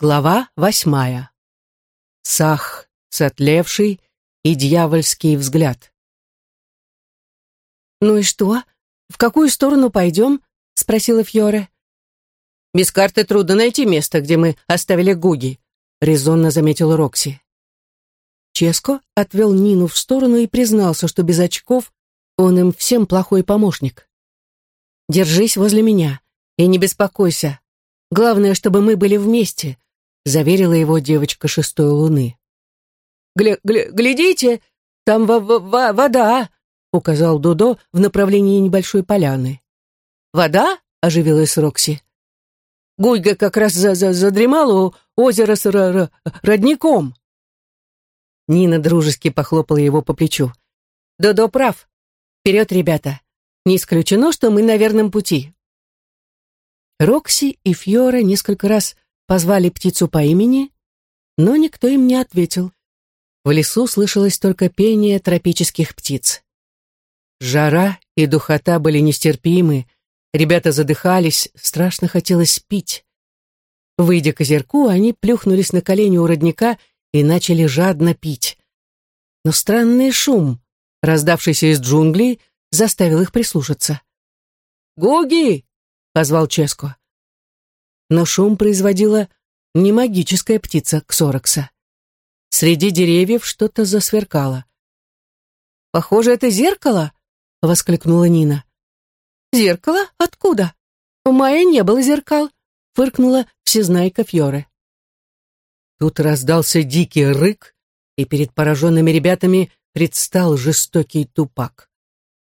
Глава восьмая. Сах, сотлевший и дьявольский взгляд. «Ну и что? В какую сторону пойдем?» — спросила Фьоре. «Без карты трудно найти место, где мы оставили Гуги», — резонно заметил Рокси. Ческо отвел Нину в сторону и признался, что без очков он им всем плохой помощник. «Держись возле меня и не беспокойся. Главное, чтобы мы были вместе», — заверила его девочка шестой луны. «Гля -гля «Глядите, там во -во вода!» — указал Дудо в направлении небольшой поляны. «Вода?» — оживилась Рокси. «Гуйга как раз за -за задремала у озера с р родником». Нина дружески похлопала его по плечу. «Додо прав. Вперед, ребята. Не исключено, что мы на верном пути». Рокси и Фьора несколько раз позвали птицу по имени, но никто им не ответил. В лесу слышалось только пение тропических птиц. Жара и духота были нестерпимы, ребята задыхались, страшно хотелось пить. Выйдя к озерку, они плюхнулись на колени у родника и начали жадно пить. Но странный шум, раздавшийся из джунглей, заставил их прислушаться. «Гуги!» — позвал Ческо но шум производила не магическая птица Ксорокса. Среди деревьев что-то засверкало. «Похоже, это зеркало!» — воскликнула Нина. «Зеркало? Откуда? У Майя не было зеркал!» — фыркнула всезнайка Фьоре. Тут раздался дикий рык, и перед пораженными ребятами предстал жестокий тупак.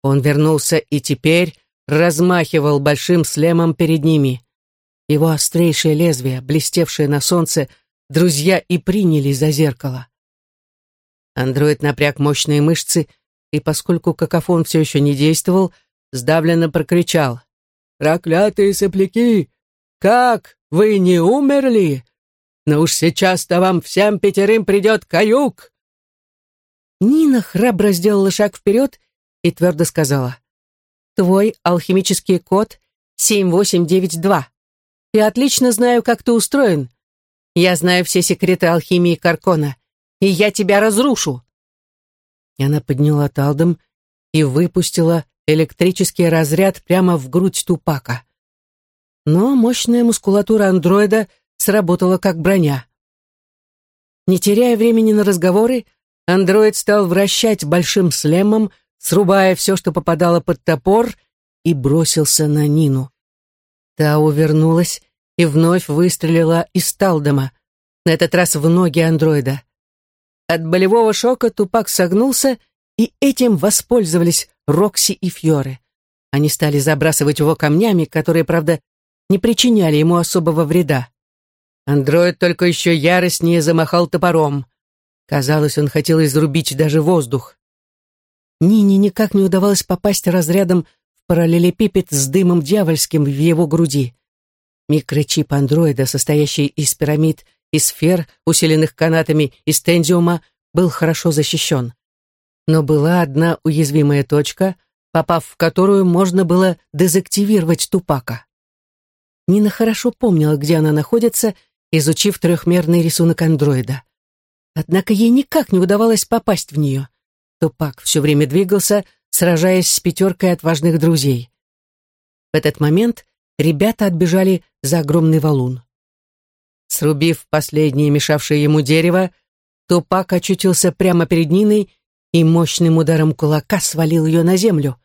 Он вернулся и теперь размахивал большим слемом перед ними. Его острейшее лезвие, блестевшее на солнце, друзья и приняли за зеркало. Андроид напряг мощные мышцы, и поскольку какофон все еще не действовал, сдавленно прокричал. «Проклятые сопляки! Как? Вы не умерли? Но уж сейчас-то вам всем пятерым придет каюк!» Нина храбро сделала шаг вперед и твердо сказала. «Твой алхимический код 7892. Я отлично знаю, как ты устроен. Я знаю все секреты алхимии Каркона, и я тебя разрушу. И она подняла талдом и выпустила электрический разряд прямо в грудь Тупака. Но мощная мускулатура андроида сработала как броня. Не теряя времени на разговоры, андроид стал вращать большим слемом, срубая все, что попадало под топор, и бросился на Нину. Та увернулась и вновь выстрелила из Талдома, на этот раз в ноги андроида. От болевого шока Тупак согнулся, и этим воспользовались Рокси и Фьоре. Они стали забрасывать его камнями, которые, правда, не причиняли ему особого вреда. Андроид только еще яростнее замахал топором. Казалось, он хотел изрубить даже воздух. Нине никак не удавалось попасть разрядом параллелепипед с дымом дьявольским в его груди. Микрочип андроида, состоящий из пирамид и сфер, усиленных канатами из тендиума, был хорошо защищен. Но была одна уязвимая точка, попав в которую можно было дезактивировать тупака. Нина хорошо помнила, где она находится, изучив трехмерный рисунок андроида. Однако ей никак не удавалось попасть в нее. Тупак все время двигался, сражаясь с пятеркой отважных друзей. В этот момент ребята отбежали за огромный валун. Срубив последнее мешавшее ему дерево, Тупак очутился прямо перед Ниной и мощным ударом кулака свалил ее на землю.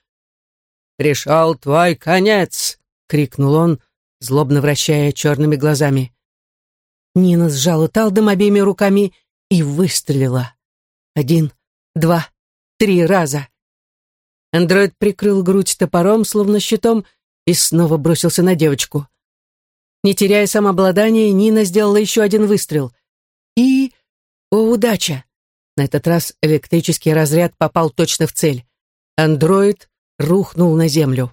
«Пришел твой конец!» — крикнул он, злобно вращая черными глазами. Нина сжала талдом обеими руками и выстрелила. Один, два, три раза. Андроид прикрыл грудь топором, словно щитом, и снова бросился на девочку. Не теряя самообладания, Нина сделала еще один выстрел. И... О, удача! На этот раз электрический разряд попал точно в цель. Андроид рухнул на землю.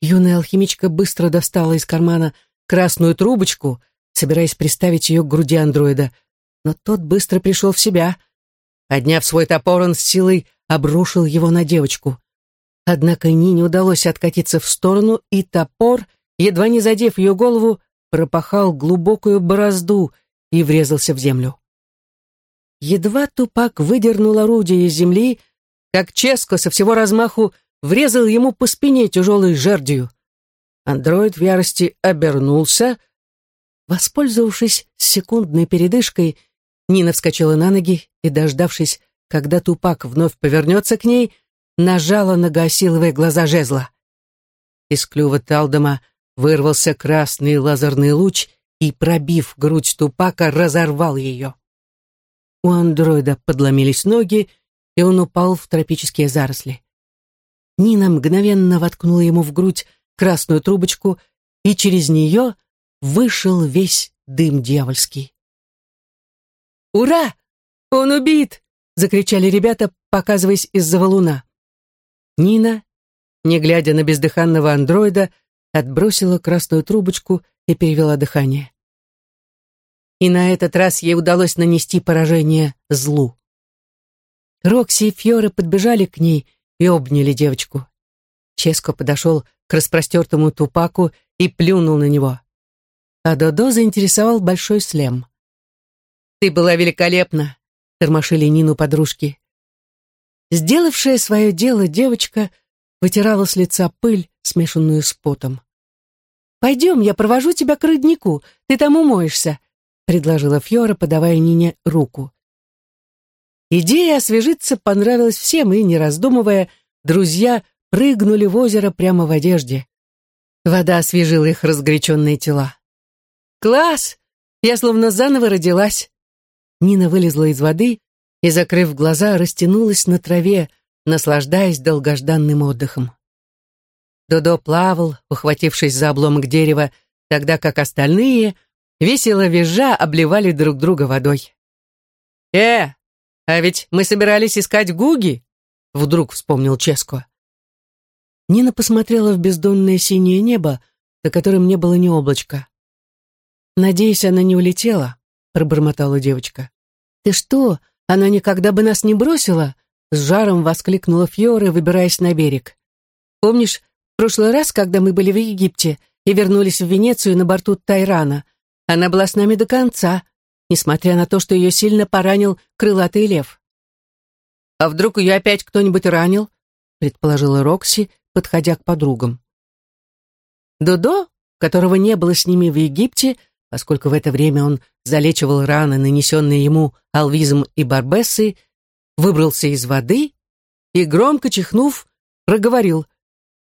Юная алхимичка быстро достала из кармана красную трубочку, собираясь приставить ее к груди андроида, но тот быстро пришел в себя. Подняв свой топор, он с силой обрушил его на девочку. Однако Нине удалось откатиться в сторону, и топор, едва не задев ее голову, пропахал глубокую борозду и врезался в землю. Едва Тупак выдернул орудие из земли, как Ческо со всего размаху врезал ему по спине тяжелой жердью. Андроид в ярости обернулся. Воспользовавшись секундной передышкой, Нина вскочила на ноги и, дождавшись, когда Тупак вновь повернется к ней, нажала на гасиловые глаза жезла. Из клюва Талдома вырвался красный лазерный луч и, пробив грудь Тупака, разорвал ее. У андроида подломились ноги, и он упал в тропические заросли. Нина мгновенно воткнула ему в грудь красную трубочку, и через нее вышел весь дым дьявольский. «Ура! Он убит!» — закричали ребята, показываясь из-за валуна. Нина, не глядя на бездыханного андроида, отбросила красную трубочку и перевела дыхание. И на этот раз ей удалось нанести поражение злу. Рокси и Фьора подбежали к ней и обняли девочку. Ческо подошел к распростертому тупаку и плюнул на него. А Додо заинтересовал большой слем. «Ты была великолепна», — тормошили Нину подружки. Сделавшая свое дело девочка вытирала с лица пыль, смешанную с потом. «Пойдем, я провожу тебя к роднику, ты там умоешься», — предложила Фьора, подавая Нине руку. Идея освежиться понравилась всем, и, не раздумывая, друзья прыгнули в озеро прямо в одежде. Вода освежила их разгоряченные тела. «Класс! Я словно заново родилась!» Нина вылезла из воды и, закрыв глаза, растянулась на траве, наслаждаясь долгожданным отдыхом. Додо плавал, ухватившись за обломок дерева, тогда как остальные, весело визжа, обливали друг друга водой. «Э, а ведь мы собирались искать Гуги!» — вдруг вспомнил Ческо. Нина посмотрела в бездонное синее небо, на котором не было ни облачка. «Надеюсь, она не улетела», — пробормотала девочка. «Ты что, она никогда бы нас не бросила?» С жаром воскликнула Фьора, выбираясь на берег. «Помнишь, в прошлый раз, когда мы были в Египте и вернулись в Венецию на борту Тайрана, она была с нами до конца, несмотря на то, что ее сильно поранил крылатый лев». «А вдруг ее опять кто-нибудь ранил?» предположила Рокси, подходя к подругам. Додо, которого не было с ними в Египте, поскольку в это время он залечивал раны, нанесенные ему алвизом и барбессой, выбрался из воды и, громко чихнув, проговорил.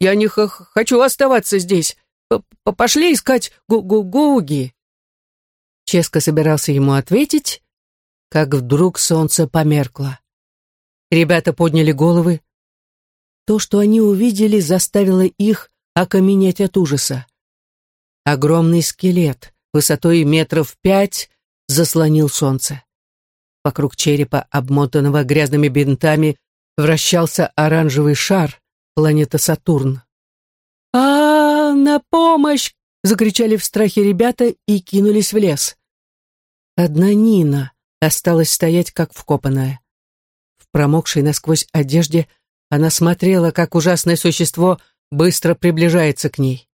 «Я не хочу оставаться здесь. П -п Пошли искать гу-гу-гуги». Ческо собирался ему ответить, как вдруг солнце померкло. Ребята подняли головы. То, что они увидели, заставило их окаменеть от ужаса. Огромный скелет, высотой метров пять, заслонил солнце. Вокруг черепа, обмотанного грязными бинтами, вращался оранжевый шар, планета Сатурн. а, -а, -а на помощь!» — закричали в страхе ребята и кинулись в лес. Одна Нина осталась стоять, как вкопанная. В промокшей насквозь одежде она смотрела, как ужасное существо быстро приближается к ней.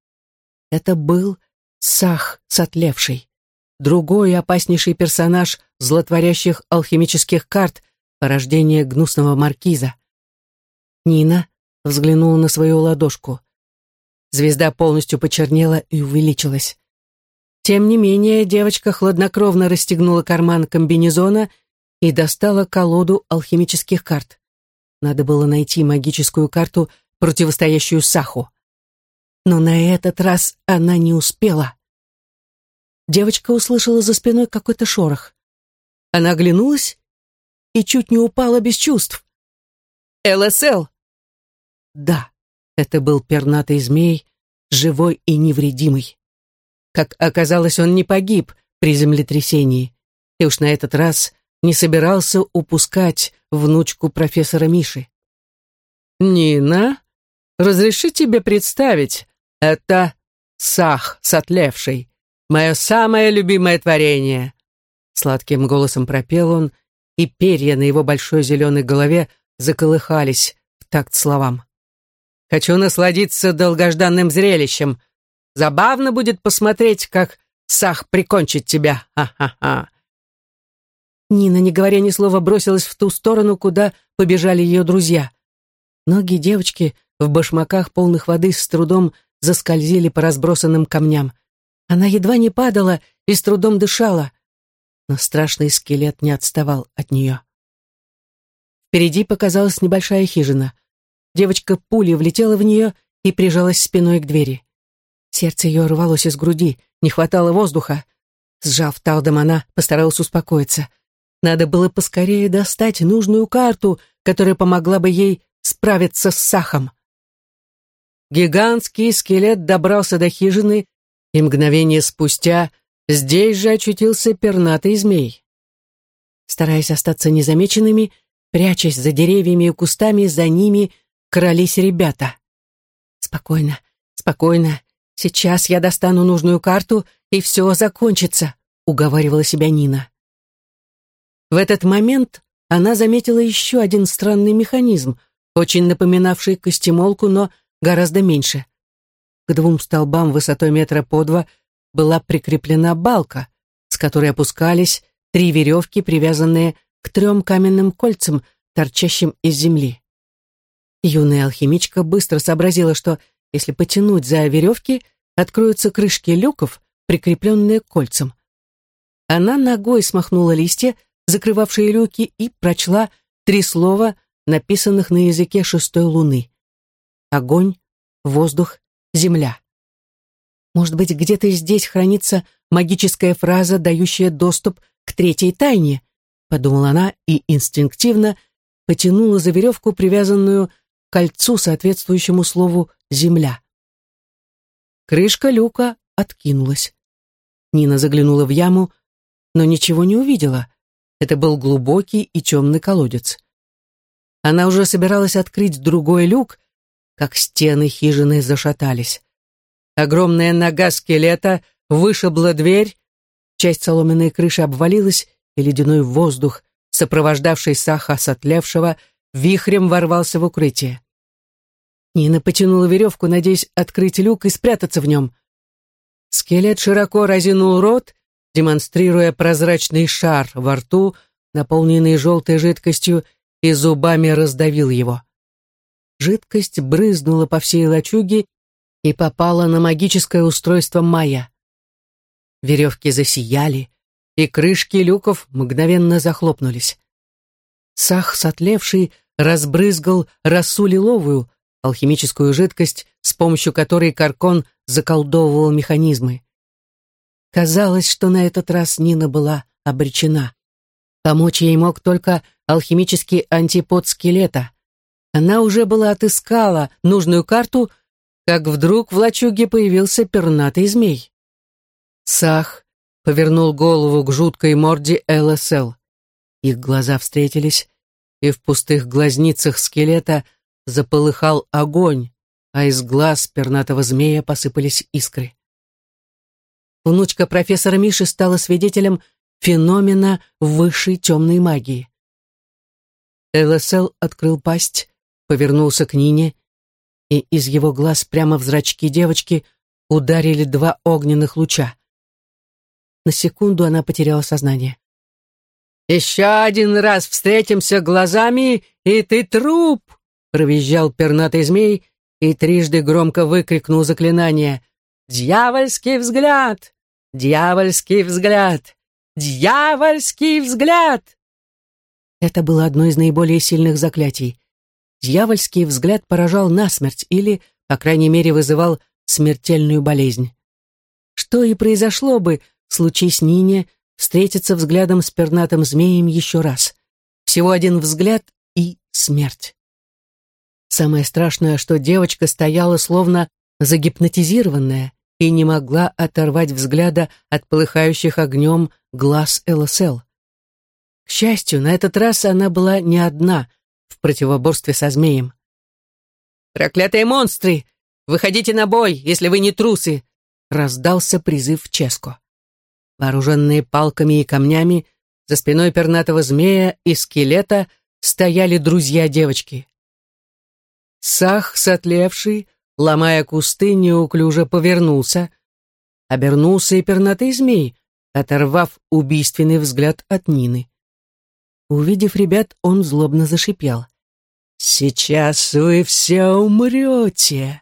Это был Сах Сотлевший, другой опаснейший персонаж злотворящих алхимических карт, порождение гнусного маркиза. Нина взглянула на свою ладошку. Звезда полностью почернела и увеличилась. Тем не менее, девочка хладнокровно расстегнула карман комбинезона и достала колоду алхимических карт. Надо было найти магическую карту, противостоящую Саху но на этот раз она не успела. Девочка услышала за спиной какой-то шорох. Она оглянулась и чуть не упала без чувств. ЛСЛ. Да, это был пернатый змей, живой и невредимый. Как оказалось, он не погиб при землетрясении, и уж на этот раз не собирался упускать внучку профессора Миши. «Нина, разреши тебе представить это сах сотлевший, мое самое любимое творение. Сладким голосом пропел он, и перья на его большой зеленой голове заколыхались в такт словам. Хочу насладиться долгожданным зрелищем. Забавно будет посмотреть, как Сах прикончит тебя! Ха-ха-ха!» Нина, не говоря ни слова, бросилась в ту сторону, куда побежали ее друзья. Ноги девочки в башмаках, полных воды, с трудом заскользили по разбросанным камням. Она едва не падала и с трудом дышала, но страшный скелет не отставал от нее. Впереди показалась небольшая хижина. Девочка пулей влетела в нее и прижалась спиной к двери. Сердце ее рвалось из груди, не хватало воздуха. Сжав талдом, она постаралась успокоиться. Надо было поскорее достать нужную карту, которая помогла бы ей справиться с Сахом. Гигантский скелет добрался до хижины, и мгновение спустя здесь же очутился пернатый змей. Стараясь остаться незамеченными, прячась за деревьями и кустами, за ними крались ребята. «Спокойно, спокойно. Сейчас я достану нужную карту, и все закончится», — уговаривала себя Нина. В этот момент она заметила еще один странный механизм, очень напоминавший костемолку, но гораздо меньше. К двум столбам высотой метра по два была прикреплена балка, с которой опускались три веревки, привязанные к трем каменным кольцам, торчащим из земли. Юная алхимичка быстро сообразила, что если потянуть за веревки, откроются крышки люков, прикрепленные к кольцам. Она ногой смахнула листья, закрывавшие люки, и прочла три слова, написанных на языке шестой луны. Огонь, воздух, земля. Может быть, где-то здесь хранится магическая фраза, дающая доступ к третьей тайне, подумала она и инстинктивно потянула за веревку, привязанную к кольцу, соответствующему слову «земля». Крышка люка откинулась. Нина заглянула в яму, но ничего не увидела. Это был глубокий и темный колодец. Она уже собиралась открыть другой люк, как стены хижины зашатались. Огромная нога скелета вышибла дверь, часть соломенной крыши обвалилась, и ледяной воздух, сопровождавший Саха сотлевшего, вихрем ворвался в укрытие. Нина потянула веревку, надеясь открыть люк и спрятаться в нем. Скелет широко разинул рот, демонстрируя прозрачный шар во рту, наполненный желтой жидкостью, и зубами раздавил его. Жидкость брызнула по всей лачуге и попала на магическое устройство Майя. Веревки засияли, и крышки люков мгновенно захлопнулись. Сах, сотлевший, разбрызгал росу лиловую, алхимическую жидкость, с помощью которой Каркон заколдовывал механизмы. Казалось, что на этот раз Нина была обречена. Помочь ей мог только алхимический антипод скелета. Она уже была отыскала нужную карту, как вдруг в лачуге появился пернатый змей. Сах повернул голову к жуткой морде ЛСЛ. Их глаза встретились, и в пустых глазницах скелета заполыхал огонь, а из глаз пернатого змея посыпались искры. Внучка профессора Миши стала свидетелем феномена высшей темной магии. ЛСЛ открыл пасть, повернулся к Нине, и из его глаз прямо в зрачки девочки ударили два огненных луча. На секунду она потеряла сознание. «Еще один раз встретимся глазами, и ты труп!» провизжал пернатый змей и трижды громко выкрикнул заклинание. «Дьявольский взгляд! Дьявольский взгляд! Дьявольский взгляд!» Это было одно из наиболее сильных заклятий. Дьявольский взгляд поражал насмерть или, по крайней мере, вызывал смертельную болезнь. Что и произошло бы, случись Нине встретиться взглядом с пернатым змеем еще раз. Всего один взгляд и смерть. Самое страшное, что девочка стояла словно загипнотизированная и не могла оторвать взгляда от полыхающих огнем глаз ЛСЛ. К счастью, на этот раз она была не одна в противоборстве со змеем. «Проклятые монстры! Выходите на бой, если вы не трусы!» раздался призыв Ческо. Вооруженные палками и камнями, за спиной пернатого змея и скелета стояли друзья девочки. Сах, сотлевший, ломая кусты, неуклюже повернулся. обернулся и пернатый змей, оторвав убийственный взгляд от Нины. Увидев ребят, он злобно зашипел. «Сейчас вы все умрете!»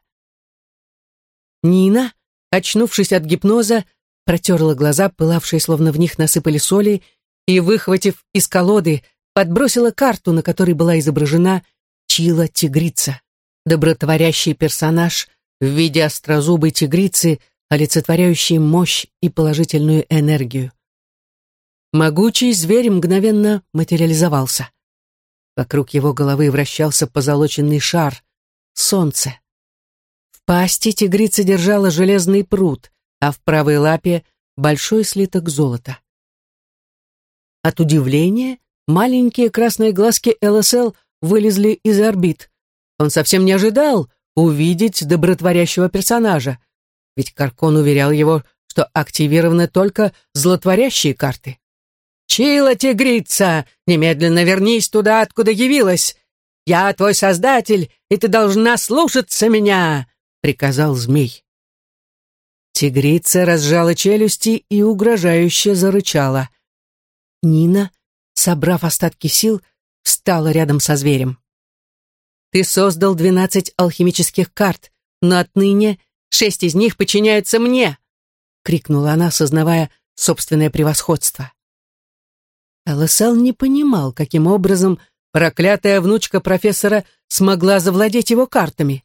Нина, очнувшись от гипноза, протерла глаза, пылавшие, словно в них насыпали соли, и, выхватив из колоды, подбросила карту, на которой была изображена Чила-тигрица, добротворящий персонаж в виде острозубой тигрицы, олицетворяющей мощь и положительную энергию. Могучий зверь мгновенно материализовался. Вокруг его головы вращался позолоченный шар — солнце. В пасти тигрица держала железный пруд, а в правой лапе — большой слиток золота. От удивления маленькие красные глазки ЛСЛ вылезли из орбит. Он совсем не ожидал увидеть добротворящего персонажа, ведь Каркон уверял его, что активированы только злотворящие карты. «Чила, тигрица, немедленно вернись туда, откуда явилась! Я твой создатель, и ты должна слушаться меня!» — приказал змей. Тигрица разжала челюсти и угрожающе зарычала. Нина, собрав остатки сил, встала рядом со зверем. «Ты создал двенадцать алхимических карт, но отныне шесть из них подчиняются мне!» — крикнула она, сознавая собственное превосходство. ЛСЛ не понимал, каким образом проклятая внучка профессора смогла завладеть его картами.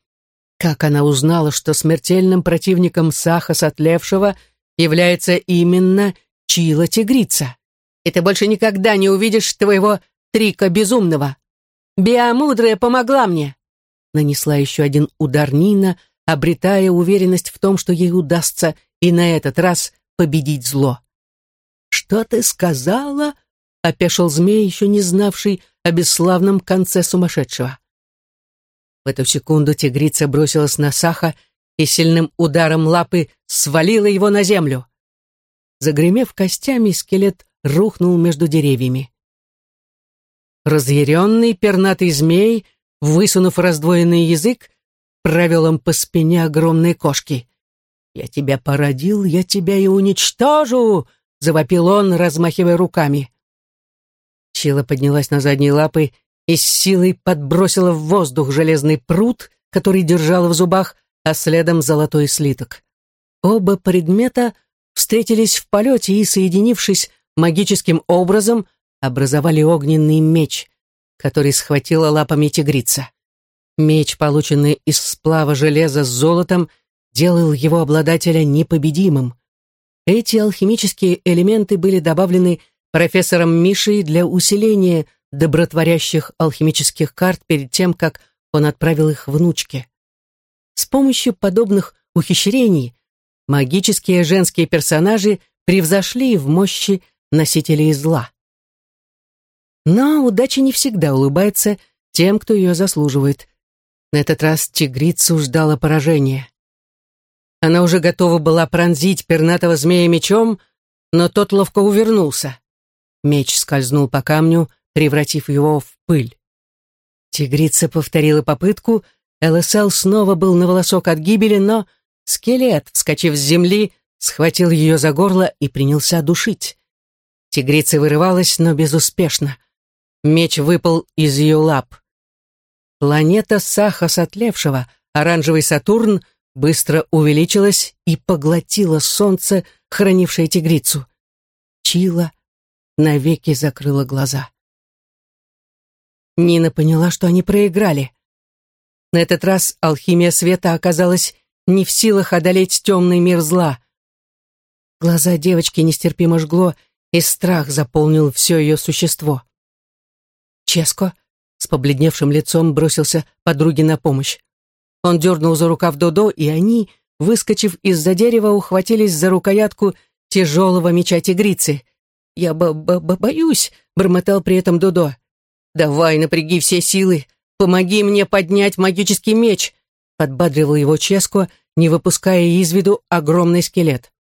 Как она узнала, что смертельным противником Саха Сотлевшего является именно Чила-тигрица? и ты больше никогда не увидишь твоего Трика Безумного. Биомудрая помогла мне!» Нанесла еще один удар Нина, обретая уверенность в том, что ей удастся и на этот раз победить зло. «Что ты сказала?» — опешил змей, еще не знавший о бесславном конце сумасшедшего. В эту секунду тигрица бросилась на Саха и сильным ударом лапы свалила его на землю. Загремев костями, скелет рухнул между деревьями. Разъяренный пернатый змей, высунув раздвоенный язык, провел им по спине огромной кошки. «Я тебя породил, я тебя и уничтожу!» — завопил он, размахивая руками. Чила поднялась на задние лапы и с силой подбросила в воздух железный пруд, который держала в зубах, а следом золотой слиток. Оба предмета встретились в полете и, соединившись, магическим образом образовали огненный меч, который схватила лапами тигрица. Меч, полученный из сплава железа с золотом, делал его обладателя непобедимым. Эти алхимические элементы были добавлены профессором Мишей для усиления добротворящих алхимических карт перед тем, как он отправил их внучке. С помощью подобных ухищрений магические женские персонажи превзошли в мощи носителей зла. Но удача не всегда улыбается тем, кто ее заслуживает. На этот раз тигрицу ждала поражение. Она уже готова была пронзить пернатого змея мечом, но тот ловко увернулся. Меч скользнул по камню, превратив его в пыль. Тигрица повторила попытку, ЛСЛ снова был на волосок от гибели, но скелет, вскочив с земли, схватил ее за горло и принялся душить. Тигрица вырывалась, но безуспешно. Меч выпал из ее лап. Планета Саха Сотлевшего, оранжевый Сатурн, быстро увеличилась и поглотила солнце, хранившее тигрицу. Чила навеки закрыла глаза. Нина поняла, что они проиграли. На этот раз алхимия света оказалась не в силах одолеть темный мир зла. Глаза девочки нестерпимо жгло, и страх заполнил все ее существо. Ческо с побледневшим лицом бросился подруге на помощь. Он дернул за рукав Додо, и они, выскочив из-за дерева, ухватились за рукоятку тяжелого меча тигрицы. «Я б -б -б боюсь», — бормотал при этом Додо. «Давай, напряги все силы, помоги мне поднять магический меч», — подбадривал его Ческо, не выпуская из виду огромный скелет.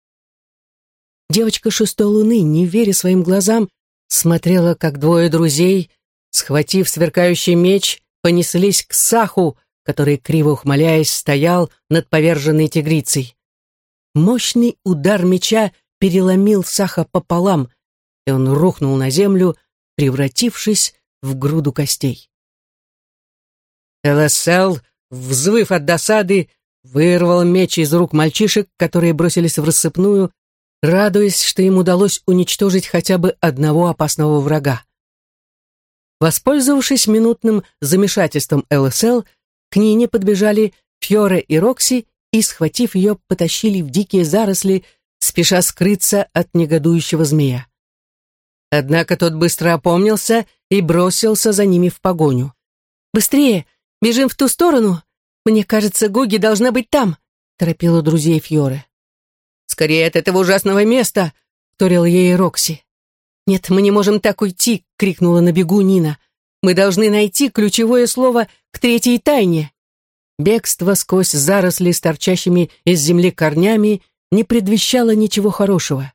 Девочка шестой луны, не веря своим глазам, смотрела, как двое друзей, схватив сверкающий меч, понеслись к Саху, который, криво ухмыляясь, стоял над поверженной тигрицей. мощный удар меча переломил Саха пополам, и он рухнул на землю, превратившись в груду костей. ЛСЛ, взвыв от досады, вырвал меч из рук мальчишек, которые бросились в рассыпную, радуясь, что им удалось уничтожить хотя бы одного опасного врага. Воспользовавшись минутным замешательством ЛСЛ, к Нине подбежали Фьоре и Рокси и, схватив ее, потащили в дикие заросли, спеша скрыться от негодующего змея. Однако тот быстро опомнился и бросился за ними в погоню. «Быстрее! Бежим в ту сторону! Мне кажется, Гоги должна быть там!» торопила друзей Фьоре. «Скорее от этого ужасного места!» — вторил ей Рокси. «Нет, мы не можем так уйти!» — крикнула на бегу Нина. «Мы должны найти ключевое слово к третьей тайне!» Бегство сквозь заросли с торчащими из земли корнями не предвещало ничего хорошего.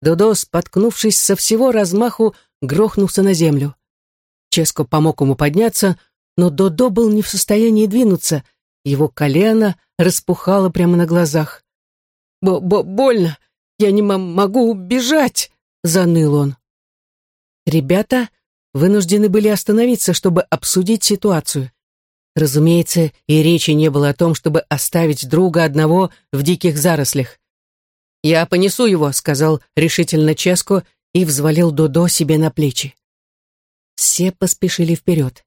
Додо, споткнувшись со всего размаху, грохнулся на землю. Ческо помог ему подняться, но Додо был не в состоянии двинуться, его колено распухало прямо на глазах. «Бо -бо «Больно! Я не могу убежать!» — заныл он. Ребята вынуждены были остановиться, чтобы обсудить ситуацию. Разумеется, и речи не было о том, чтобы оставить друга одного в диких зарослях. «Я понесу его», — сказал решительно Ческо и взвалил Додо себе на плечи. Все поспешили вперед.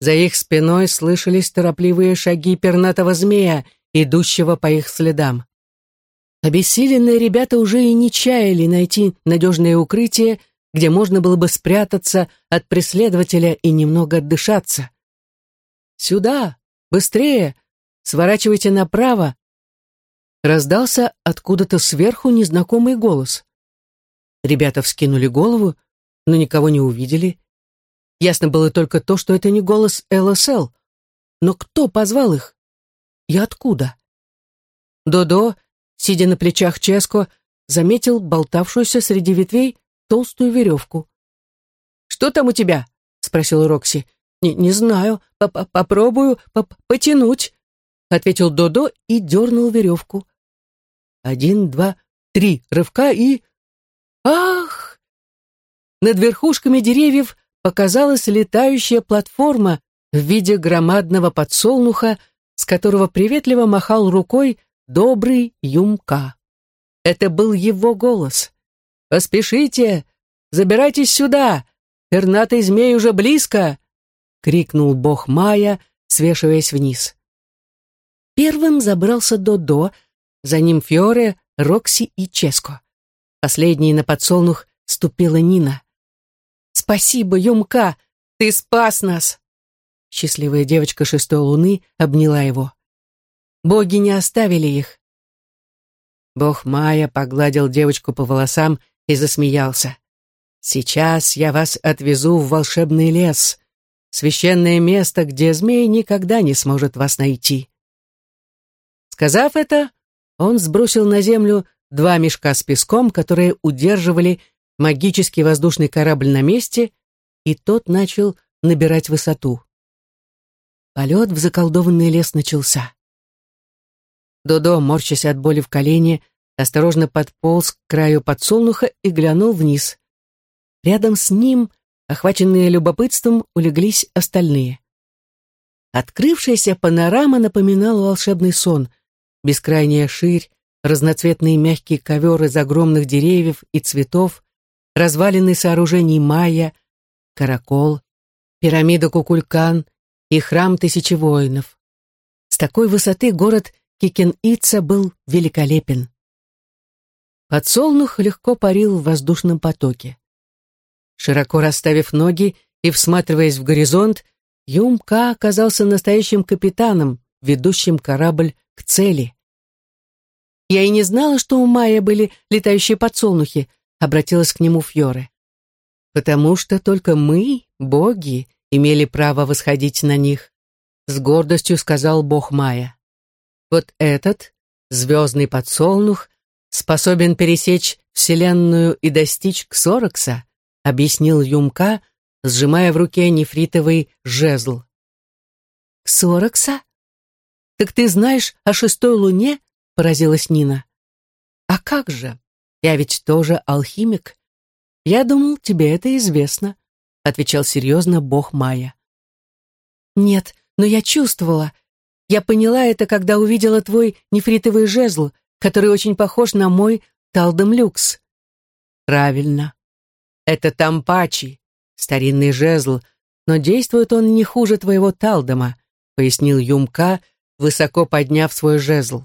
За их спиной слышались торопливые шаги пернатого змея, идущего по их следам. Обессиленные ребята уже и не чаяли найти надежное укрытие, где можно было бы спрятаться от преследователя и немного отдышаться. «Сюда! Быстрее! Сворачивайте направо!» Раздался откуда-то сверху незнакомый голос. Ребята вскинули голову, но никого не увидели. Ясно было только то, что это не голос ЛСЛ. Но кто позвал их? И откуда? Додо, сидя на плечах Ческо, заметил болтавшуюся среди ветвей толстую веревку. «Что там у тебя?» — спросил Рокси. «Не, не знаю. П -п Попробую п потянуть», — ответил Додо и дернул веревку. Один, два, три рывка и... Ах! Над верхушками деревьев показалась летающая платформа в виде громадного подсолнуха, с которого приветливо махал рукой добрый Юмка. Это был его голос. «Поспешите! Забирайтесь сюда! Пернатый змей уже близко!» — крикнул бог Майя, свешиваясь вниз. Первым забрался Додо, за ним Фиоре, Рокси и Ческо. Последней на подсолнух ступила Нина. «Спасибо, Юмка! Ты спас нас!» Счастливая девочка шестой луны обняла его. Боги не оставили их. Бог Майя погладил девочку по волосам и засмеялся. «Сейчас я вас отвезу в волшебный лес, священное место, где змей никогда не сможет вас найти». Сказав это, он сбросил на землю два мешка с песком, которые удерживали магический воздушный корабль на месте, и тот начал набирать высоту. Полет в заколдованный лес начался. Додо, морщась от боли в колене, осторожно подполз к краю подсолнуха и глянул вниз. Рядом с ним, охваченные любопытством, улеглись остальные. Открывшаяся панорама напоминала волшебный сон. Бескрайняя ширь, разноцветные мягкие ковер из огромных деревьев и цветов, развалины сооружений майя, каракол, пирамида Кукулькан и храм тысячи воинов. С такой высоты город Кикен-Ица был великолепен. Подсолнух легко парил в воздушном потоке. Широко расставив ноги и всматриваясь в горизонт, Юмка оказался настоящим капитаном, ведущим корабль к цели. «Я и не знала, что у Майя были летающие подсолнухи», обратилась к нему Фьоре. «Потому что только мы, боги, имели право восходить на них», с гордостью сказал бог Майя. «Вот этот, звездный подсолнух, способен пересечь Вселенную и достичь Ксорокса, объяснил Юмка, сжимая в руке нефритовый жезл. «Ксорокса? Так ты знаешь о шестой луне?» поразилась Нина. «А как же? Я ведь тоже алхимик. Я думал, тебе это известно», — отвечал серьезно бог Майя. «Нет, но я чувствовала. Я поняла это, когда увидела твой нефритовый жезл, который очень похож на мой талдом люкс». «Правильно. Это тампачи, старинный жезл, но действует он не хуже твоего талдома», — пояснил Юмка, высоко подняв свой жезл.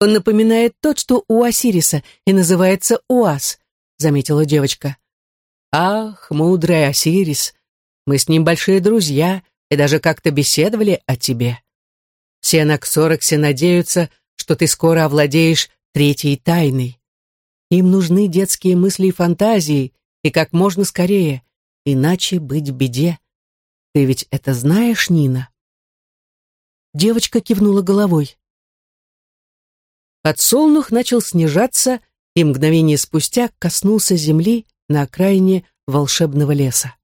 «Он напоминает тот, что у Осириса, и называется Уас», — заметила девочка. «Ах, мудрый Осирис, мы с ним большие друзья и даже как-то беседовали о тебе. Все на Ксороксе надеются, что ты скоро овладеешь третьей тайной. Им нужны детские мысли и фантазии, и как можно скорее, иначе быть беде. Ты ведь это знаешь, Нина?» Девочка кивнула головой. Подсолнух начал снижаться и мгновение спустя коснулся земли на окраине волшебного леса.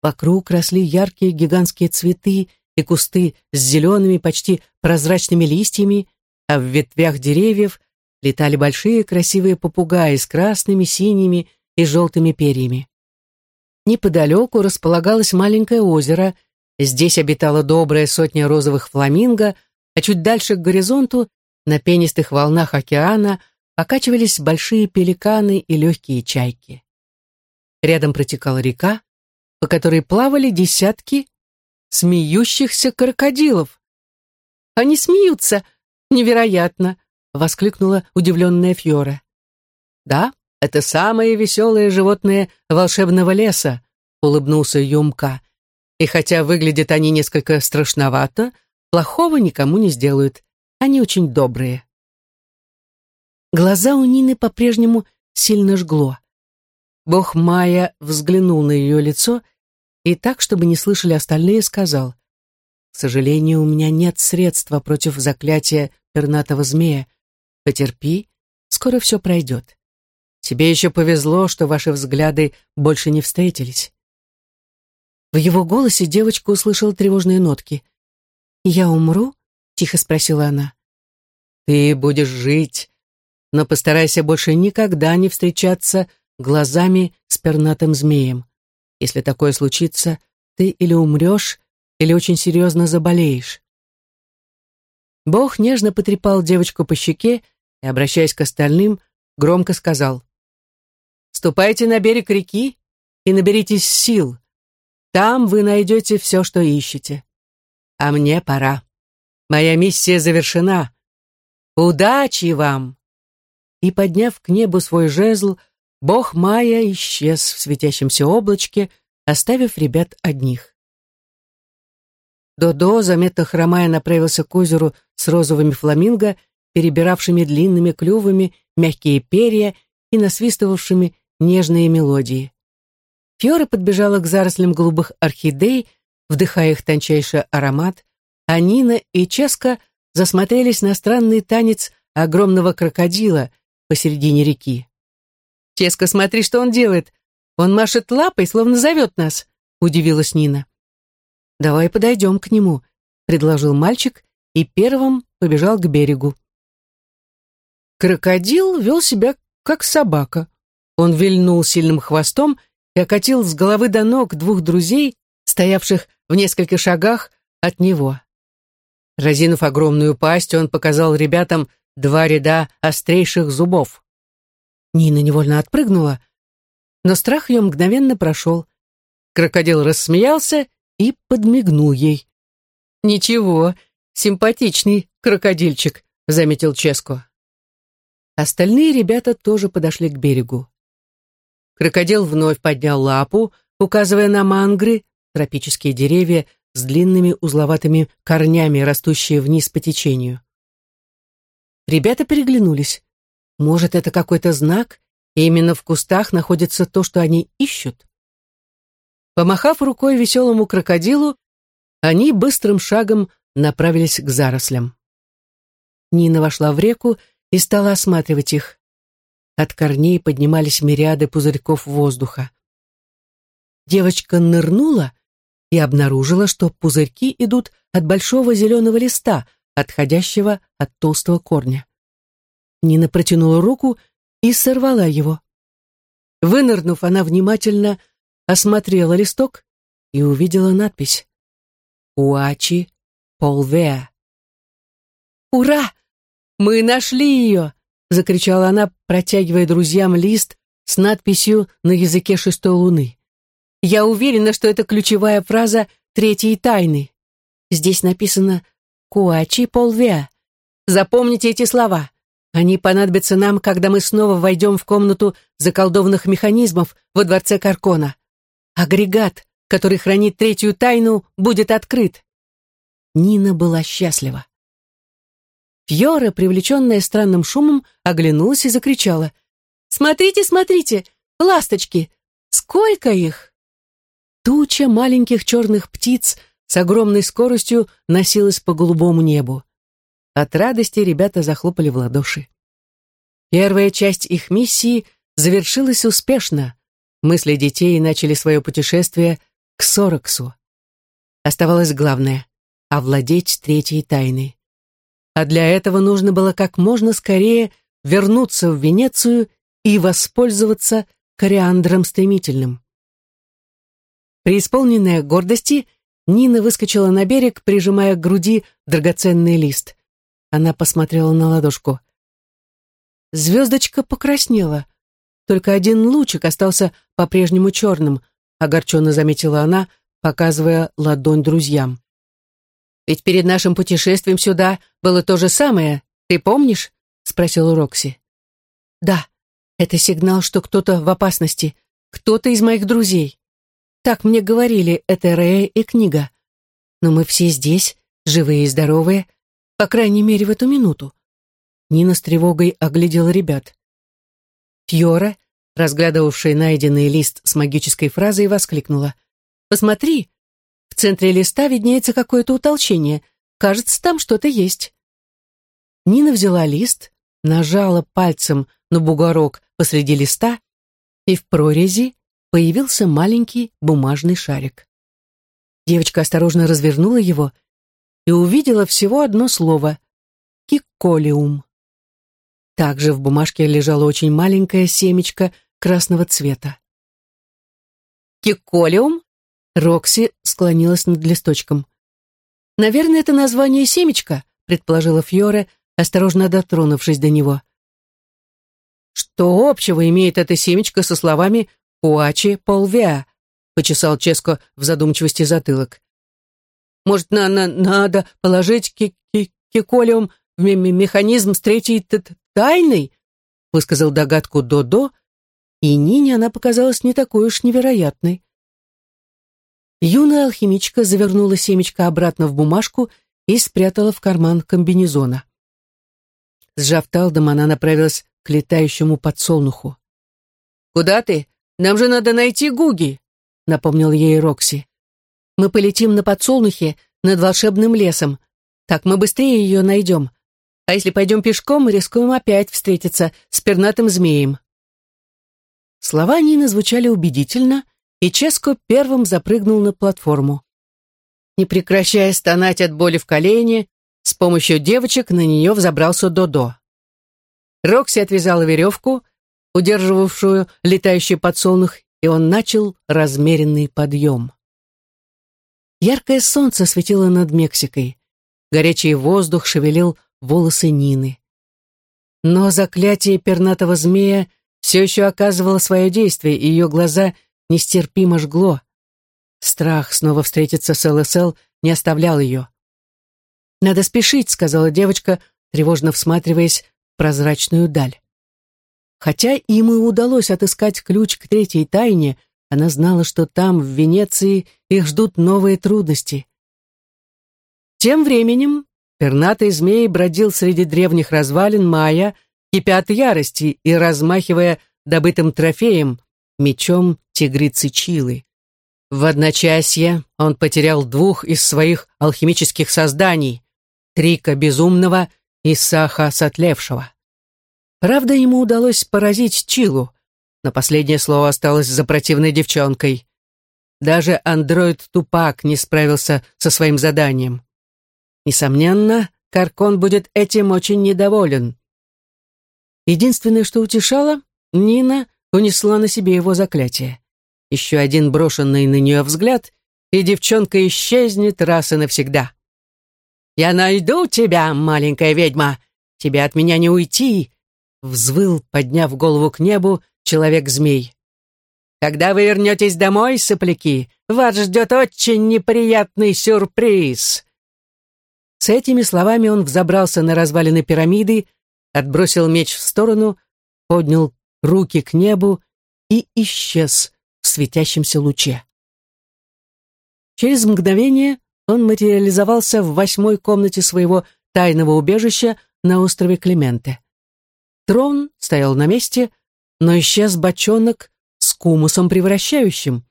Вокруг росли яркие гигантские цветы и кусты с зелеными, почти прозрачными листьями, а в ветвях деревьев летали большие красивые попугаи с красными, синими и желтыми перьями. Неподалеку располагалось маленькое озеро, здесь обитала добрая сотня розовых фламинго, а чуть дальше к горизонту, на пенистых волнах океана, покачивались большие пеликаны и легкие чайки. Рядом протекала река, по которой плавали десятки смеющихся крокодилов. «Они смеются! Невероятно!» — воскликнула удивленная Фьора. «Да, это самые веселые животные волшебного леса», — улыбнулся Юмка. «И хотя выглядят они несколько страшновато, плохого никому не сделают. Они очень добрые». Глаза у Нины по-прежнему сильно жгло. Бог Майя взглянул на ее лицо и так, чтобы не слышали остальные, сказал, «К сожалению, у меня нет средства против заклятия пернатого змея. Потерпи, скоро все пройдет. Тебе еще повезло, что ваши взгляды больше не встретились». В его голосе девочка услышала тревожные нотки. «Я умру?» — тихо спросила она. «Ты будешь жить, но постарайся больше никогда не встречаться глазами с пернатым змеем. Если такое случится, ты или умрешь, или очень серьезно заболеешь. Бог нежно потрепал девочку по щеке и, обращаясь к остальным, громко сказал, «Ступайте на берег реки и наберитесь сил. Там вы найдете все, что ищете. А мне пора. Моя миссия завершена. Удачи вам!» И, подняв к небу свой жезл, Бог Майя исчез в светящемся облачке, оставив ребят одних. Додо, заметно хромая, направился к озеру с розовыми фламинго, перебиравшими длинными клювами мягкие перья и насвистывавшими нежные мелодии. Фьора подбежала к зарослям голубых орхидей, вдыхая их тончайший аромат, а Нина и Ческа засмотрелись на странный танец огромного крокодила посередине реки. «Ческа, смотри, что он делает! Он машет лапой, словно зовет нас!» — удивилась Нина. «Давай подойдем к нему», — предложил мальчик и первым побежал к берегу. Крокодил вел себя как собака. Он вильнул сильным хвостом и окатил с головы до ног двух друзей, стоявших в нескольких шагах от него. Разинув огромную пасть, он показал ребятам два ряда острейших зубов. Нина невольно отпрыгнула, но страх ее мгновенно прошел. Крокодил рассмеялся и подмигнул ей. «Ничего, симпатичный крокодильчик», — заметил Ческо. Остальные ребята тоже подошли к берегу. Крокодил вновь поднял лапу, указывая на мангры, тропические деревья с длинными узловатыми корнями, растущие вниз по течению. Ребята переглянулись. Может, это какой-то знак, и именно в кустах находится то, что они ищут? Помахав рукой веселому крокодилу, они быстрым шагом направились к зарослям. Нина вошла в реку и стала осматривать их. От корней поднимались мириады пузырьков воздуха. Девочка нырнула и обнаружила, что пузырьки идут от большого зеленого листа, отходящего от толстого корня. Нина протянула руку и сорвала его. Вынырнув, она внимательно осмотрела листок и увидела надпись «Уачи Полвеа». «Ура! Мы нашли ее!» — закричала она, протягивая друзьям лист с надписью на языке шестой луны. «Я уверена, что это ключевая фраза третьей тайны. Здесь написано «Куачи Полвеа». Запомните эти слова. Они понадобятся нам, когда мы снова войдем в комнату заколдованных механизмов во дворце Каркона. Агрегат, который хранит третью тайну, будет открыт. Нина была счастлива. Фьора, привлеченная странным шумом, оглянулась и закричала. «Смотрите, смотрите! Ласточки! Сколько их!» Туча маленьких черных птиц с огромной скоростью носилась по голубому небу. От радости ребята захлопали в ладоши. Первая часть их миссии завершилась успешно. Мысли детей начали свое путешествие к Сороксу. Оставалось главное — овладеть третьей тайной. А для этого нужно было как можно скорее вернуться в Венецию и воспользоваться кориандром стремительным. Преисполненная гордости, Нина выскочила на берег, прижимая к груди драгоценный лист. Она посмотрела на ладошку. Звездочка покраснела. Только один лучик остался по-прежнему черным, огорченно заметила она, показывая ладонь друзьям. «Ведь перед нашим путешествием сюда было то же самое, ты помнишь?» — спросил Рокси. «Да, это сигнал, что кто-то в опасности, кто-то из моих друзей. Так мне говорили Этерея и книга. Но мы все здесь, живые и здоровые, по крайней мере, в эту минуту. Нина с тревогой оглядела ребят. Фьора, разглядывавшая найденный лист с магической фразой, воскликнула. «Посмотри, в центре листа виднеется какое-то утолщение. Кажется, там что-то есть». Нина взяла лист, нажала пальцем на бугорок посреди листа, и в прорези появился маленький бумажный шарик. Девочка осторожно развернула его и увидела всего одно слово — «киколиум». Также в бумажке лежало очень маленькое семечко красного цвета. «Киколиум?» — Рокси склонилась над листочком. «Наверное, это название семечка», — предположила Фьоре, осторожно дотронувшись до него. «Что общего имеет это семечко со словами «Уачи полвеа»?» — почесал Ческо в задумчивости затылок. Может, на на надо положить ки ки киколиум в механизм с третьей тайной?» высказал догадку Додо, и Нине она показалась не такой уж невероятной. Юная алхимичка завернула семечко обратно в бумажку и спрятала в карман комбинезона. Сжав талдом, она направилась к летающему подсолнуху. «Куда ты? Нам же надо найти Гуги», — напомнил ей Рокси. Мы полетим на подсолнухе над волшебным лесом. Так мы быстрее ее найдем. А если пойдем пешком, рискуем опять встретиться с пернатым змеем». Слова Нины звучали убедительно, и Ческо первым запрыгнул на платформу. Не прекращая стонать от боли в колене, с помощью девочек на нее взобрался Додо. Рокси отвязала веревку, удерживавшую летающий подсолнух, и он начал размеренный подъем. Яркое солнце светило над Мексикой. Горячий воздух шевелил волосы Нины. Но заклятие пернатого змея все еще оказывало свое действие, и ее глаза нестерпимо жгло. Страх снова встретиться с ЛСЛ не оставлял ее. «Надо спешить», — сказала девочка, тревожно всматриваясь в прозрачную даль. Хотя им и удалось отыскать ключ к третьей тайне, она знала, что там, в Венеции, их ждут новые трудности. Тем временем пернатый змей бродил среди древних развалин Майя, кипя от ярости и размахивая добытым трофеем, мечом тигрицы Чилы. В одночасье он потерял двух из своих алхимических созданий — Трика Безумного и Саха Сотлевшего. Правда, ему удалось поразить Чилу, но последнее слово осталось за противной девчонкой. Даже андроид Тупак не справился со своим заданием. Несомненно, Каркон будет этим очень недоволен. Единственное, что утешало, Нина унесла на себе его заклятие. Еще один брошенный на нее взгляд, и девчонка исчезнет раз и навсегда. «Я найду тебя, маленькая ведьма! Тебе от меня не уйти!» Взвыл, подняв голову к небу, человек-змей. «Когда вы вернетесь домой, сопляки, вас ждет очень неприятный сюрприз!» С этими словами он взобрался на развалины пирамиды, отбросил меч в сторону, поднял руки к небу и исчез в светящемся луче. Через мгновение он материализовался в восьмой комнате своего тайного убежища на острове Клименте. Трон стоял на месте, но исчез бочонок с кумусом превращающим.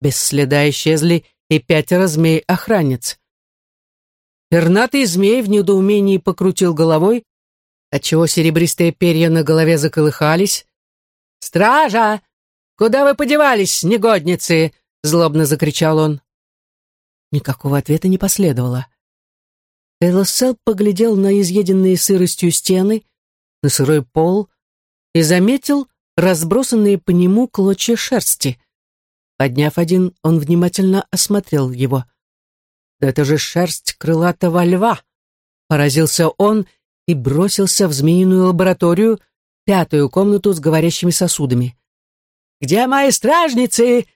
Без следа исчезли и пятеро змей-охранниц. Пернатый змей в недоумении покрутил головой, отчего серебристые перья на голове заколыхались. «Стража! Куда вы подевались, негодницы?» — злобно закричал он. Никакого ответа не последовало. Элосел поглядел на изъеденные сыростью стены, на сырой пол и заметил разбросанные по нему клочья шерсти. Подняв один, он внимательно осмотрел его — да это же шерсть крылатого льва! Поразился он и бросился в змеиную лабораторию, пятую комнату с говорящими сосудами. «Где мои стражницы?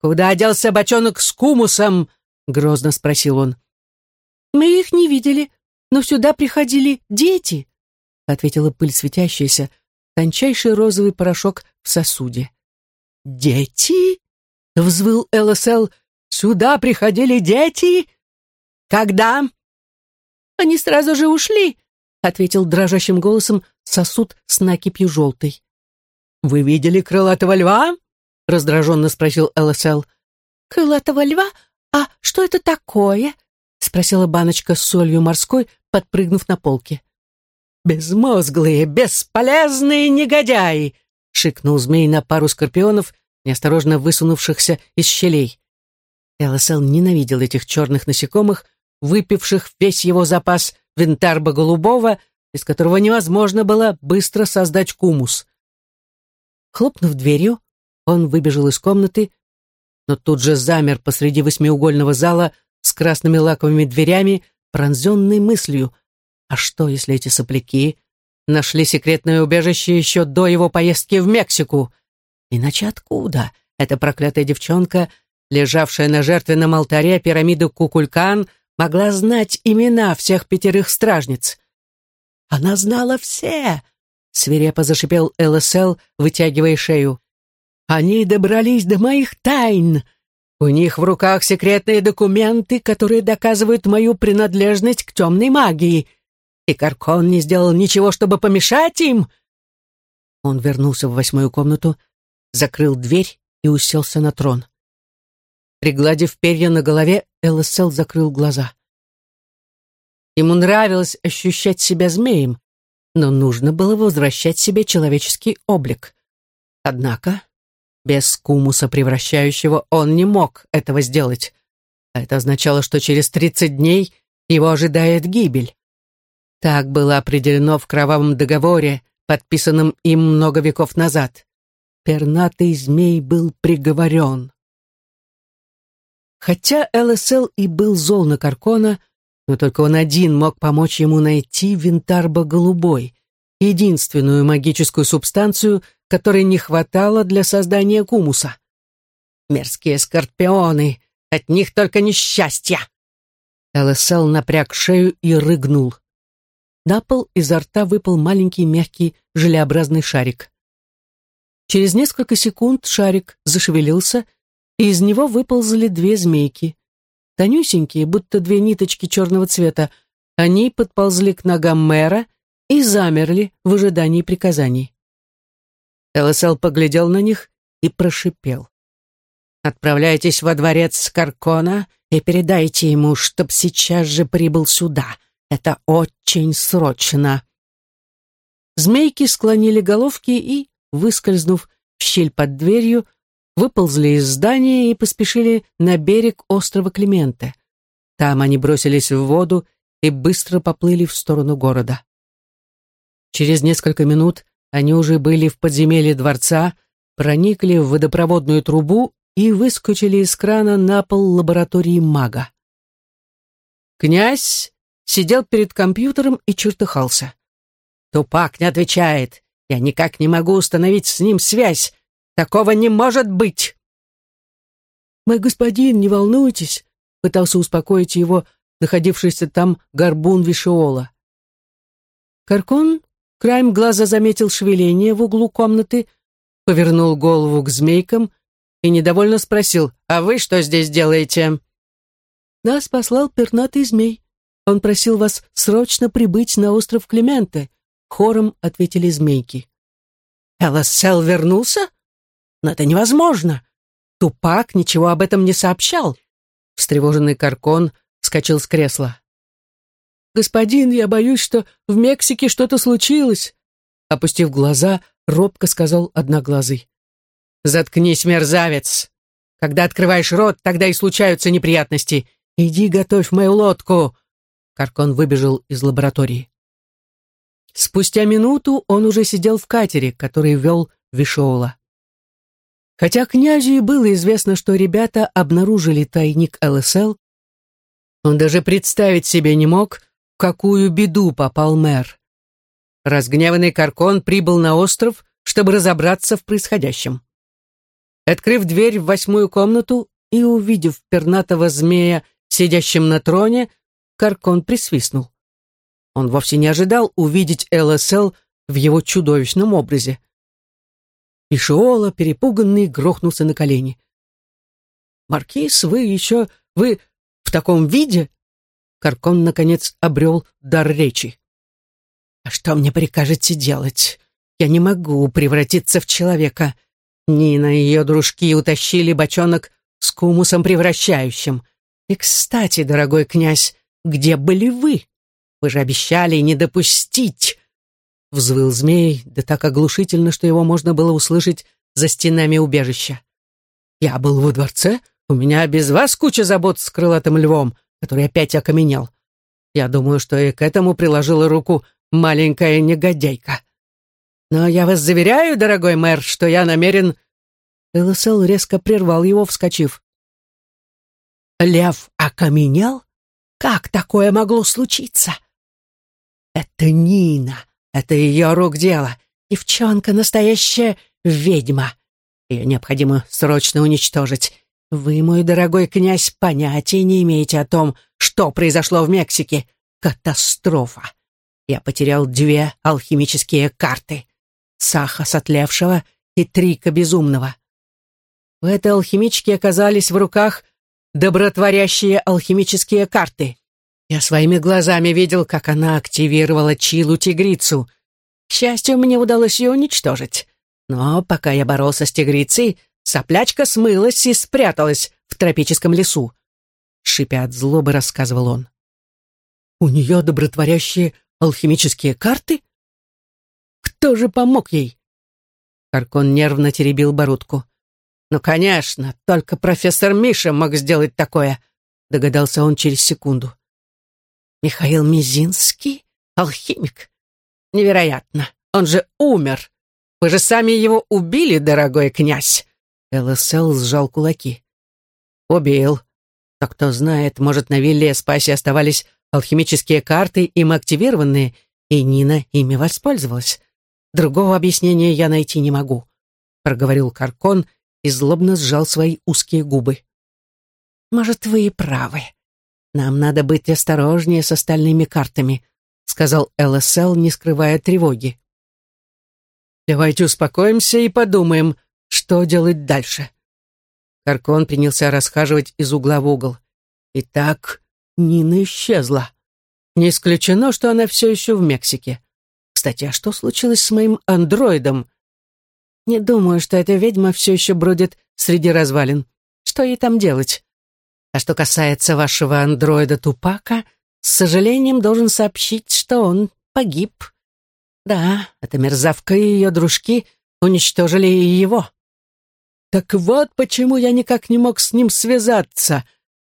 Куда оделся бочонок с кумусом?» — грозно спросил он. «Мы их не видели, но сюда приходили дети», — ответила пыль светящаяся, тончайший розовый порошок в сосуде. «Дети?» — взвыл ЛСЛ. «Сюда приходили дети?» «Когда?» «Они сразу же ушли», — ответил дрожащим голосом сосуд с накипью желтой. «Вы видели крылатого льва?» — раздраженно спросил ЛСЛ. «Крылатого льва? А что это такое?» — спросила баночка с солью морской, подпрыгнув на полке. «Безмозглые, бесполезные негодяи!» — шикнул змей на пару скорпионов, неосторожно высунувшихся из щелей. ЛСЛ ненавидел этих черных насекомых, выпивших весь его запас винтарба голубого, из которого невозможно было быстро создать кумус. Хлопнув дверью, он выбежал из комнаты, но тут же замер посреди восьмиугольного зала с красными лаковыми дверями, пронзенной мыслью, а что, если эти сопляки нашли секретное убежище еще до его поездки в Мексику? Иначе откуда эта проклятая девчонка, лежавшая на жертвенном алтаре пирамиды Кукулькан, могла знать имена всех пятерых стражниц. Она знала все, свирепо зашипел ЛСЛ, вытягивая шею. Они добрались до моих тайн. У них в руках секретные документы, которые доказывают мою принадлежность к темной магии. И Каркон не сделал ничего, чтобы помешать им. Он вернулся в восьмую комнату, закрыл дверь и уселся на трон. Пригладив перья на голове, ЛСЛ закрыл глаза. Ему нравилось ощущать себя змеем, но нужно было возвращать себе человеческий облик. Однако, без кумуса превращающего он не мог этого сделать. А это означало, что через 30 дней его ожидает гибель. Так было определено в кровавом договоре, подписанном им много веков назад. Пернатый змей был приговорен. Хотя ЛСЛ и был зол на Каркона, но только он один мог помочь ему найти винтарба голубой, единственную магическую субстанцию, которой не хватало для создания кумуса. Мерзкие скорпионы, от них только несчастья. ЛСЛ напряг шею и рыгнул. На пол изо рта выпал маленький мягкий желеобразный шарик. Через несколько секунд шарик зашевелился, и из него выползли две змейки. Тонюсенькие, будто две ниточки черного цвета, они подползли к ногам мэра и замерли в ожидании приказаний. ЛСЛ поглядел на них и прошипел. «Отправляйтесь во дворец Каркона и передайте ему, чтоб сейчас же прибыл сюда. Это очень срочно». Змейки склонили головки и, выскользнув в щель под дверью, выползли из здания и поспешили на берег острова Клименте. Там они бросились в воду и быстро поплыли в сторону города. Через несколько минут они уже были в подземелье дворца, проникли в водопроводную трубу и выскочили из крана на пол лаборатории мага. Князь сидел перед компьютером и чертыхался. «Тупак не отвечает. Я никак не могу установить с ним связь. Такого не может быть!» «Мой господин, не волнуйтесь», — пытался успокоить его находившийся там горбун Вишиола. Каркон краем глаза заметил шевеление в углу комнаты, повернул голову к змейкам и недовольно спросил, «А вы что здесь делаете?» «Нас послал пернатый змей. Он просил вас срочно прибыть на остров Клименте», хором ответили змейки. «Элоссел вернулся? Но это невозможно. Тупак ничего об этом не сообщал. Встревоженный Каркон вскочил с кресла. «Господин, я боюсь, что в Мексике что-то случилось», опустив глаза, робко сказал Одноглазый. «Заткнись, мерзавец! Когда открываешь рот, тогда и случаются неприятности. Иди готовь мою лодку!» Каркон выбежал из лаборатории. Спустя минуту он уже сидел в катере, который вел Вишоула. Хотя князю и было известно, что ребята обнаружили тайник ЛСЛ, он даже представить себе не мог, в какую беду попал мэр. Разгневанный Каркон прибыл на остров, чтобы разобраться в происходящем. Открыв дверь в восьмую комнату и увидев пернатого змея, сидящим на троне, Каркон присвистнул. Он вовсе не ожидал увидеть ЛСЛ в его чудовищном образе. И Шиола, перепуганный, грохнулся на колени. «Маркиз, вы еще... Вы в таком виде?» Каркон, наконец, обрел дар речи. «А что мне прикажете делать? Я не могу превратиться в человека. Нина и ее дружки утащили бочонок с кумусом превращающим. И, кстати, дорогой князь, где были вы? Вы же обещали не допустить Взвыл змей, да так оглушительно, что его можно было услышать за стенами убежища. «Я был во дворце, у меня без вас куча забот с крылатым львом, который опять окаменел. Я думаю, что и к этому приложила руку маленькая негодяйка. Но я вас заверяю, дорогой мэр, что я намерен...» ЛСЛ резко прервал его, вскочив. «Лев окаменел? Как такое могло случиться?» «Это Нина!» Это ее рук дело. Девчонка настоящая ведьма. Ее необходимо срочно уничтожить. Вы, мой дорогой князь, понятия не имеете о том, что произошло в Мексике. Катастрофа. Я потерял две алхимические карты. Саха сотлевшего и Трика безумного. В этой алхимичке оказались в руках добротворящие алхимические карты. Я своими глазами видел, как она активировала Чилу-тигрицу. К счастью, мне удалось ее уничтожить. Но пока я боролся с тигрицей, соплячка смылась и спряталась в тропическом лесу. Шипя от злобы, рассказывал он. «У нее добротворящие алхимические карты? Кто же помог ей?» Каркон нервно теребил бородку. «Ну, конечно, только профессор Миша мог сделать такое», догадался он через секунду. Михаил Мизинский? Алхимик? Невероятно. Он же умер. Вы же сами его убили, дорогой князь. ЛСЛ сжал кулаки. Убил. Но кто знает, может, на вилле Спаси оставались алхимические карты, им активированные, и Нина ими воспользовалась. Другого объяснения я найти не могу, проговорил Каркон и злобно сжал свои узкие губы. Может, вы и правы. «Нам надо быть осторожнее с остальными картами», сказал ЛСЛ, не скрывая тревоги. «Давайте успокоимся и подумаем, что делать дальше». Каркон принялся расхаживать из угла в угол. Итак, Нина исчезла. Не исключено, что она все еще в Мексике. Кстати, а что случилось с моим андроидом? Не думаю, что эта ведьма все еще бродит среди развалин. Что ей там делать? А что касается вашего андроида Тупака, с сожалением должен сообщить, что он погиб. Да, эта мерзавка и ее дружки уничтожили и его. Так вот почему я никак не мог с ним связаться.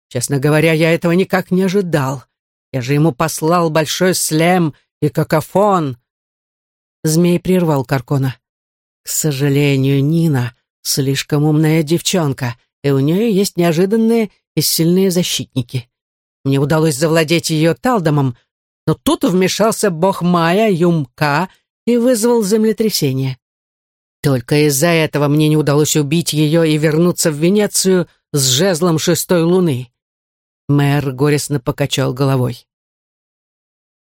Честно говоря, я этого никак не ожидал. Я же ему послал большой слем и какофон. Змей прервал Каркона. К сожалению, Нина слишком умная девчонка, и у нее есть неожиданные и сильные защитники. Мне удалось завладеть ее талдомом, но тут вмешался бог Майя, Юмка, и вызвал землетрясение. Только из-за этого мне не удалось убить ее и вернуться в Венецию с жезлом шестой луны. Мэр горестно покачал головой.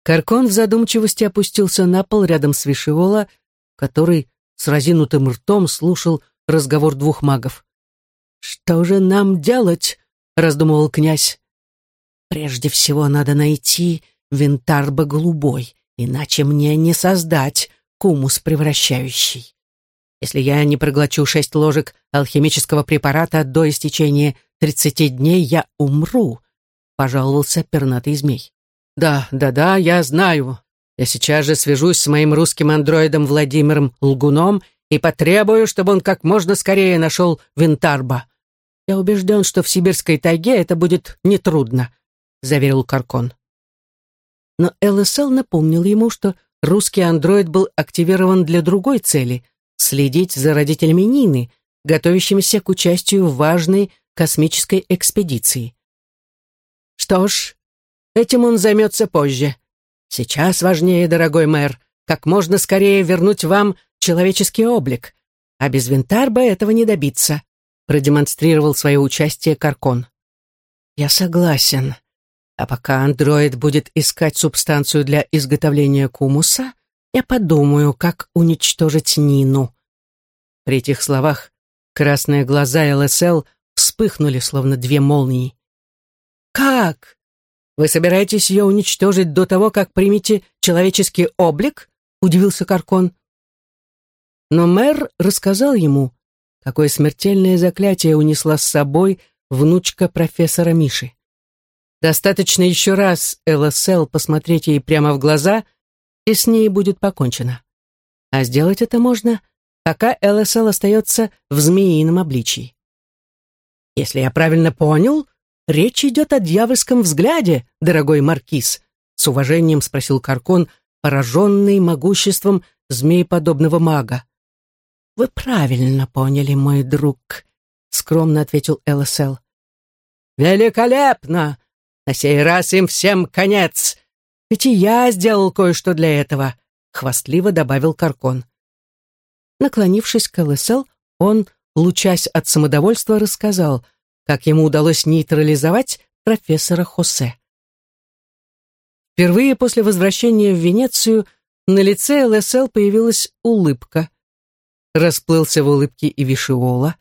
Каркон в задумчивости опустился на пол рядом с Вишиола, который с разинутым ртом слушал разговор двух магов. «Что же нам делать?» — раздумывал князь. «Прежде всего надо найти винтарба голубой, иначе мне не создать кумус превращающий. Если я не проглочу шесть ложек алхимического препарата до истечения тридцати дней, я умру», — пожаловался пернатый змей. «Да, да-да, я знаю. Я сейчас же свяжусь с моим русским андроидом Владимиром Лгуном и потребую, чтобы он как можно скорее нашел Винтарба. Я убежден, что в сибирской тайге это будет нетрудно», — заверил Каркон. Но ЛСЛ напомнил ему, что русский андроид был активирован для другой цели — следить за родителями Нины, готовящимися к участию в важной космической экспедиции. «Что ж, этим он займется позже. Сейчас важнее, дорогой мэр, как можно скорее вернуть вам человеческий облик, а без Винтарба этого не добиться», продемонстрировал свое участие Каркон. «Я согласен. А пока андроид будет искать субстанцию для изготовления кумуса, я подумаю, как уничтожить Нину». При этих словах красные глаза ЛСЛ вспыхнули, словно две молнии. «Как? Вы собираетесь ее уничтожить до того, как примете человеческий облик?» — удивился Каркон. Но мэр рассказал ему, какое смертельное заклятие унесла с собой внучка профессора Миши. Достаточно еще раз ЛСЛ посмотреть ей прямо в глаза, и с ней будет покончено. А сделать это можно, пока ЛСЛ остается в змеином обличии. Если я правильно понял, «Речь идет о дьявольском взгляде, дорогой маркиз», — с уважением спросил Каркон, пораженный могуществом змееподобного мага. «Вы правильно поняли, мой друг», — скромно ответил ЛСЛ. «Великолепно! На сей раз им всем конец! Ведь и я сделал кое-что для этого», — хвастливо добавил Каркон. Наклонившись к ЛСЛ, он, лучась от самодовольства, рассказал — как ему удалось нейтрализовать профессора Хосе. Впервые после возвращения в Венецию на лице ЛСЛ появилась улыбка. Расплылся в улыбке Вишиола.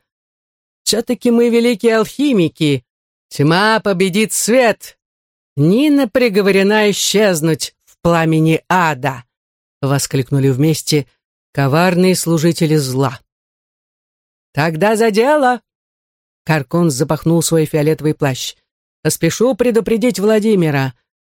«Все-таки мы великие алхимики. Тьма победит свет. Нина приговорена исчезнуть в пламени ада», — воскликнули вместе коварные служители зла. «Тогда за дело!» Каркон запахнул свой фиолетовый плащ. «Спешу предупредить Владимира.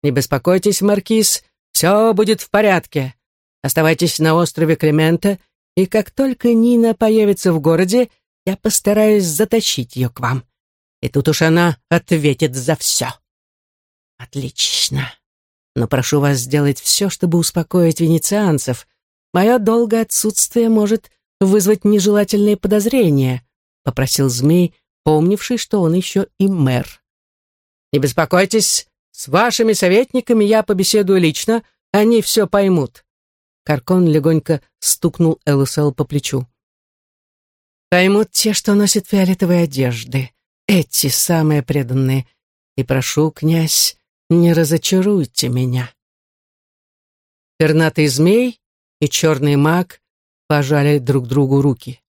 Не беспокойтесь, Маркиз, все будет в порядке. Оставайтесь на острове Климента, и как только Нина появится в городе, я постараюсь затащить ее к вам. И тут уж она ответит за все». «Отлично. Но прошу вас сделать все, чтобы успокоить венецианцев. Мое долгое отсутствие может вызвать нежелательные подозрения», — попросил змей, помнивший, что он еще и мэр. «Не беспокойтесь, с вашими советниками я побеседую лично, они все поймут». Каркон легонько стукнул ЛСЛ по плечу. «Поймут те, что носят фиолетовые одежды, эти самые преданные. И прошу, князь, не разочаруйте меня». Пернатый змей и черный маг пожали друг другу руки.